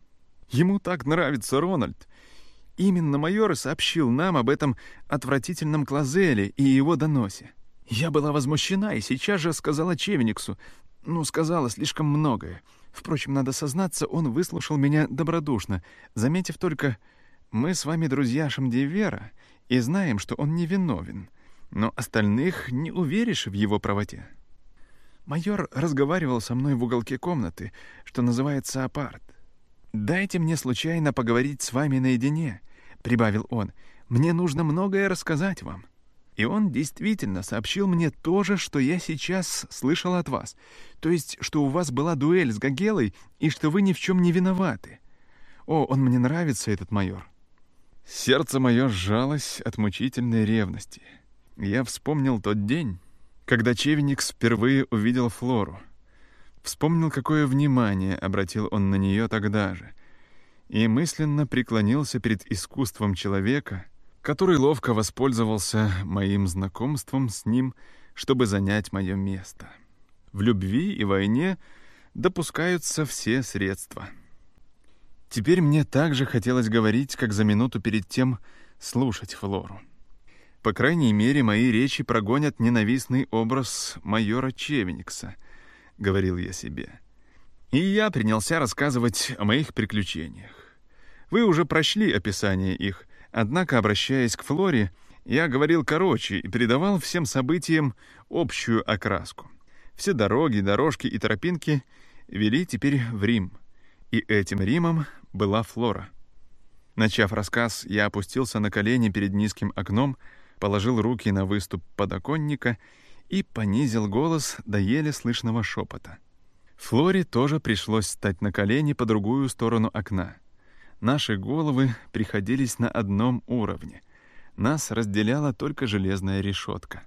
Ему так нравится Рональд. Именно майор сообщил нам об этом отвратительном Клазеле и его доносе. Я была возмущена и сейчас же сказала Чевениксу. Ну, сказала слишком многое. Впрочем, надо сознаться, он выслушал меня добродушно, заметив только, мы с вами друзья Шамдивера и знаем, что он невиновен, но остальных не уверишь в его правоте. Майор разговаривал со мной в уголке комнаты, что называется апарт. «Дайте мне случайно поговорить с вами наедине», — прибавил он. «Мне нужно многое рассказать вам». И он действительно сообщил мне то же, что я сейчас слышал от вас. То есть, что у вас была дуэль с Гагелой и что вы ни в чем не виноваты. О, он мне нравится, этот майор. Сердце мое сжалось от мучительной ревности. Я вспомнил тот день, когда Чевеникс впервые увидел Флору. Вспомнил, какое внимание обратил он на нее тогда же, и мысленно преклонился перед искусством человека, который ловко воспользовался моим знакомством с ним, чтобы занять мое место. В любви и войне допускаются все средства. Теперь мне также хотелось говорить, как за минуту перед тем слушать Флору. По крайней мере, мои речи прогонят ненавистный образ майора Чевеникса, — говорил я себе. И я принялся рассказывать о моих приключениях. Вы уже прочли описание их, однако, обращаясь к Флоре, я говорил короче и передавал всем событиям общую окраску. Все дороги, дорожки и тропинки вели теперь в Рим, и этим Римом была Флора. Начав рассказ, я опустился на колени перед низким окном, положил руки на выступ подоконника и понизил голос до еле слышного шепота. Флоре тоже пришлось стать на колени по другую сторону окна. Наши головы приходились на одном уровне. Нас разделяла только железная решетка.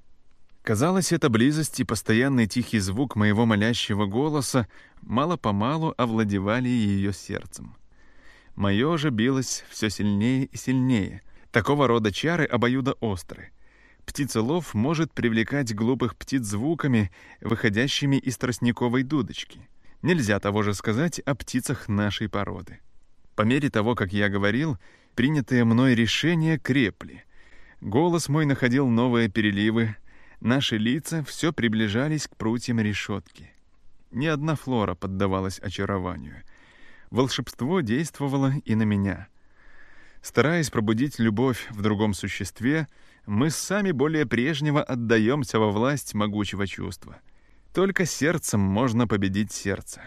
Казалось, эта близость и постоянный тихий звук моего молящего голоса мало-помалу овладевали ее сердцем. Мое же билось все сильнее и сильнее — Такого рода чары обоюдоостры. Птицелов может привлекать глупых птиц звуками, выходящими из тростниковой дудочки. Нельзя того же сказать о птицах нашей породы. По мере того, как я говорил, принятые мной решения крепли. Голос мой находил новые переливы, наши лица все приближались к прутьям решетки. Ни одна флора поддавалась очарованию. Волшебство действовало и на меня — Стараясь пробудить любовь в другом существе, мы сами более прежнего отдаемся во власть могучего чувства. Только сердцем можно победить сердце.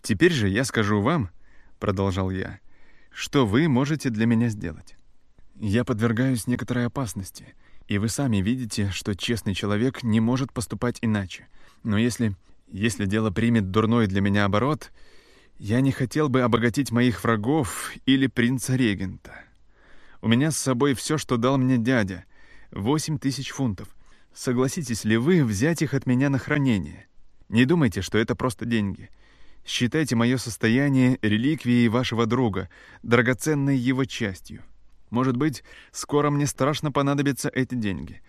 «Теперь же я скажу вам, — продолжал я, — что вы можете для меня сделать. Я подвергаюсь некоторой опасности, и вы сами видите, что честный человек не может поступать иначе. Но если, если дело примет дурной для меня оборот — я не хотел бы обогатить моих врагов или принца-регента. У меня с собой все, что дал мне дядя — восемь тысяч фунтов. Согласитесь ли вы взять их от меня на хранение? Не думайте, что это просто деньги. Считайте мое состояние реликвией вашего друга, драгоценной его частью. Может быть, скоро мне страшно понадобятся эти деньги.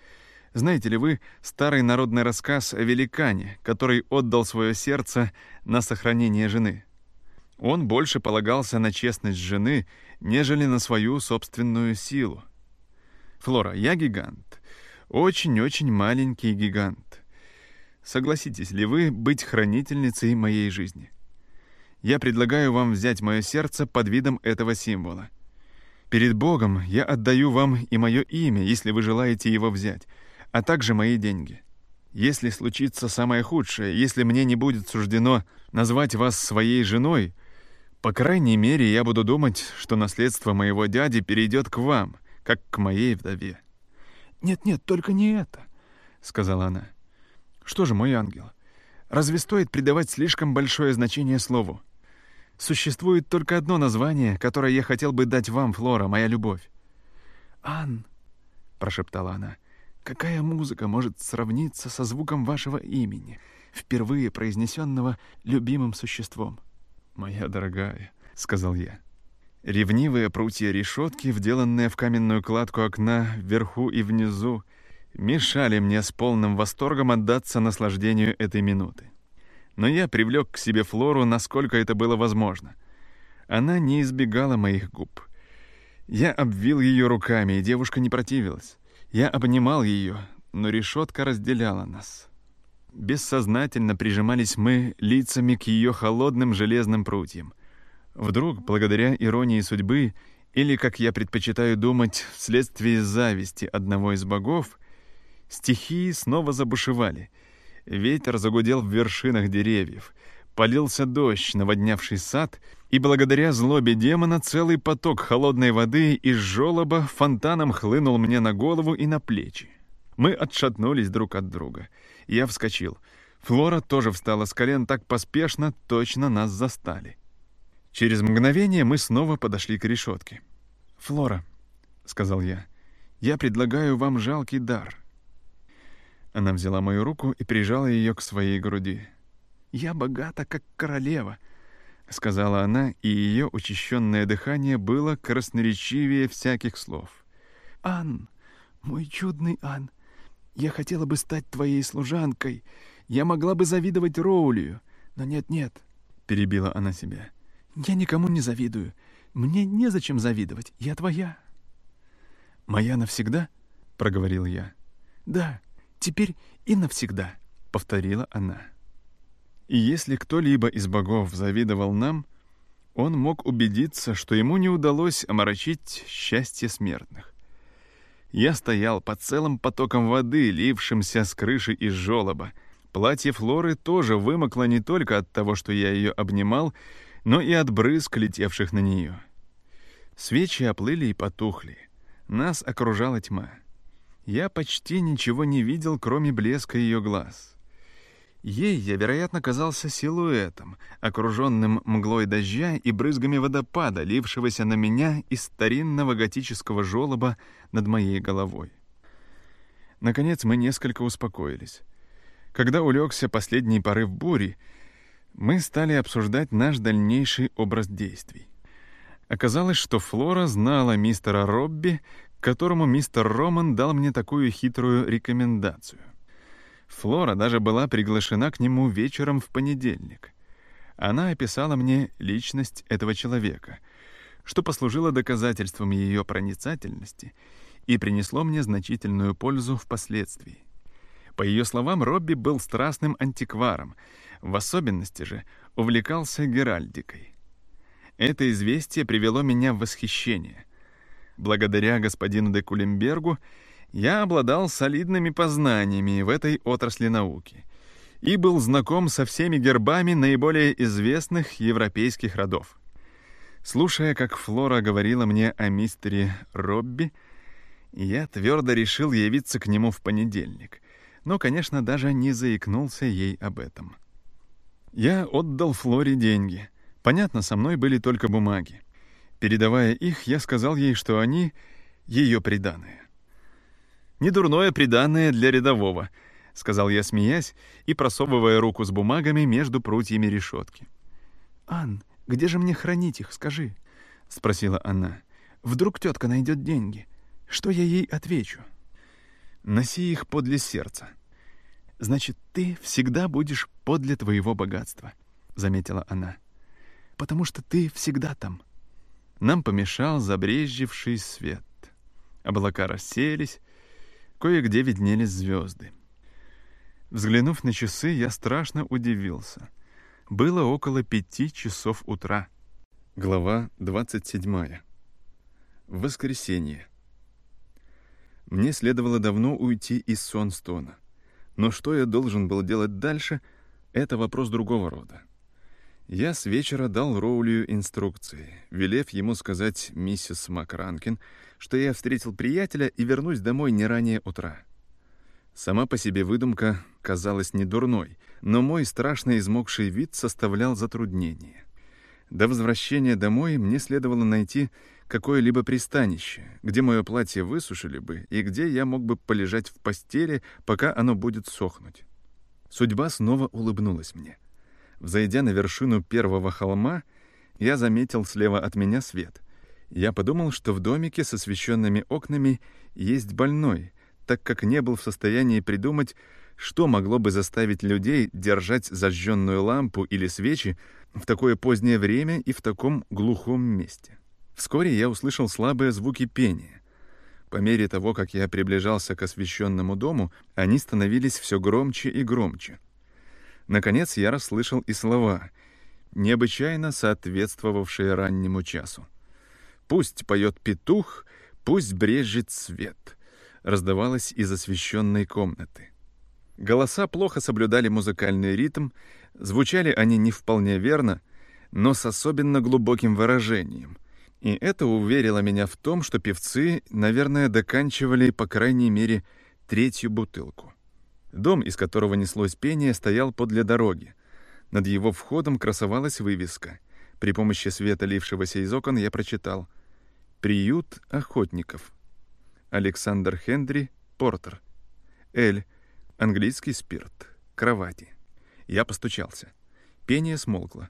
Знаете ли вы старый народный рассказ о великане, который отдал свое сердце на сохранение жены? Он больше полагался на честность жены, нежели на свою собственную силу. Флора, я гигант. Очень-очень маленький гигант. Согласитесь ли вы быть хранительницей моей жизни? Я предлагаю вам взять мое сердце под видом этого символа. Перед Богом я отдаю вам и мое имя, если вы желаете его взять, а также мои деньги. Если случится самое худшее, если мне не будет суждено назвать вас своей женой, по крайней мере, я буду думать, что наследство моего дяди перейдет к вам, как к моей вдове. «Нет-нет, только не это», — сказала она. «Что же, мой ангел, разве стоит придавать слишком большое значение слову? Существует только одно название, которое я хотел бы дать вам, Флора, моя любовь. «Ан», — прошептала она, — «какая музыка может сравниться со звуком вашего имени, впервые произнесенного любимым существом?» «Моя дорогая», — сказал я. Ревнивые прутья решетки, вделанные в каменную кладку окна вверху и внизу, мешали мне с полным восторгом отдаться наслаждению этой минуты но я привлек к себе Флору, насколько это было возможно. Она не избегала моих губ. Я обвил ее руками, и девушка не противилась. Я обнимал ее, но решетка разделяла нас. Бессознательно прижимались мы лицами к ее холодным железным прутьям. Вдруг, благодаря иронии судьбы, или, как я предпочитаю думать, вследствие зависти одного из богов, стихии снова забушевали — Ветер загудел в вершинах деревьев. Полился дождь, наводнявший сад, и благодаря злобе демона целый поток холодной воды из желоба фонтаном хлынул мне на голову и на плечи. Мы отшатнулись друг от друга. Я вскочил. Флора тоже встала с колен так поспешно, точно нас застали. Через мгновение мы снова подошли к решетке. «Флора», — сказал я, — «я предлагаю вам жалкий дар — она взяла мою руку и прижала ее к своей груди. «Я богата, как королева», — сказала она, и ее учащенное дыхание было красноречивее всяких слов. «Ан, мой чудный Ан, я хотела бы стать твоей служанкой. Я могла бы завидовать Роулию, но нет-нет», — перебила она себя. «Я никому не завидую. Мне незачем завидовать. Я твоя». «Моя навсегда?» — проговорил я. «Да, теперь и навсегда», — повторила она. И если кто-либо из богов завидовал нам, он мог убедиться, что ему не удалось омрачить счастье смертных. Я стоял под целым потоком воды, лившимся с крыши из желоба. Платье Флоры тоже вымокло не только от того, что я ее обнимал, но и от брызг, летевших на нее. Свечи оплыли и потухли. Нас окружала тьма. Я почти ничего не видел, кроме блеска ее глаз. Ей я, вероятно, казался силуэтом, окруженным мглой дождя и брызгами водопада, лившегося на меня из старинного готического желоба над моей головой. Наконец мы несколько успокоились. Когда улегся последний порыв бури, мы стали обсуждать наш дальнейший образ действий. Оказалось, что Флора знала мистера Робби которому мистер Роман дал мне такую хитрую рекомендацию. Флора даже была приглашена к нему вечером в понедельник. Она описала мне личность этого человека, что послужило доказательством ее проницательности и принесло мне значительную пользу впоследствии. По ее словам, Робби был страстным антикваром, в особенности же увлекался геральдикой. Это известие привело меня в восхищение. Благодаря господину де Кулембергу я обладал солидными познаниями в этой отрасли науки и был знаком со всеми гербами наиболее известных европейских родов. Слушая, как Флора говорила мне о мистере Робби, я твердо решил явиться к нему в понедельник, но, конечно, даже не заикнулся ей об этом. Я отдал Флоре деньги. Понятно, со мной были только бумаги. Передавая их, я сказал ей, что они — ее приданое. «Недурное приданое для рядового», — сказал я, смеясь, и просовывая руку с бумагами между прутьями решетки. «Ан, где же мне хранить их, скажи?» — спросила она. «Вдруг тетка найдет деньги? Что я ей отвечу?» «Носи их подле сердца». «Значит, ты всегда будешь подле твоего богатства», — заметила она. «Потому что ты всегда там». Нам помешал забрезживший свет. Облака расселись, кое-где виднелись звезды. Взглянув на часы, я страшно удивился. Было около пяти часов утра. Глава 27. Воскресенье. Мне следовало давно уйти из Сонстона. Но что я должен был делать дальше, это вопрос другого рода. Я с вечера дал Роулию инструкции, велев ему сказать миссис Макранкин, что я встретил приятеля и вернусь домой не ранее утра. Сама по себе выдумка казалась не дурной, но мой страшно измокший вид составлял затруднение. До возвращения домой мне следовало найти какое-либо пристанище, где мое платье высушили бы и где я мог бы полежать в постели, пока оно будет сохнуть. Судьба снова улыбнулась мне — Взойдя на вершину первого холма, я заметил слева от меня свет. Я подумал, что в домике с освещенными окнами есть больной, так как не был в состоянии придумать, что могло бы заставить людей держать зажженную лампу или свечи в такое позднее время и в таком глухом месте. Вскоре я услышал слабые звуки пения. По мере того, как я приближался к освещенному дому, они становились все громче и громче. Наконец я расслышал и слова, необычайно соответствовавшие раннему часу. «Пусть поет петух, пусть брежет свет», раздавалось из освещенной комнаты. Голоса плохо соблюдали музыкальный ритм, звучали они не вполне верно, но с особенно глубоким выражением. И это уверило меня в том, что певцы, наверное, доканчивали, по крайней мере, третью бутылку. Дом, из которого неслось пение, стоял подле дороги. Над его входом красовалась вывеска. При помощи света, лившегося из окон, я прочитал «Приют охотников». Александр Хендри, Портер. Эль, английский спирт, кровати. Я постучался. Пение смолкло.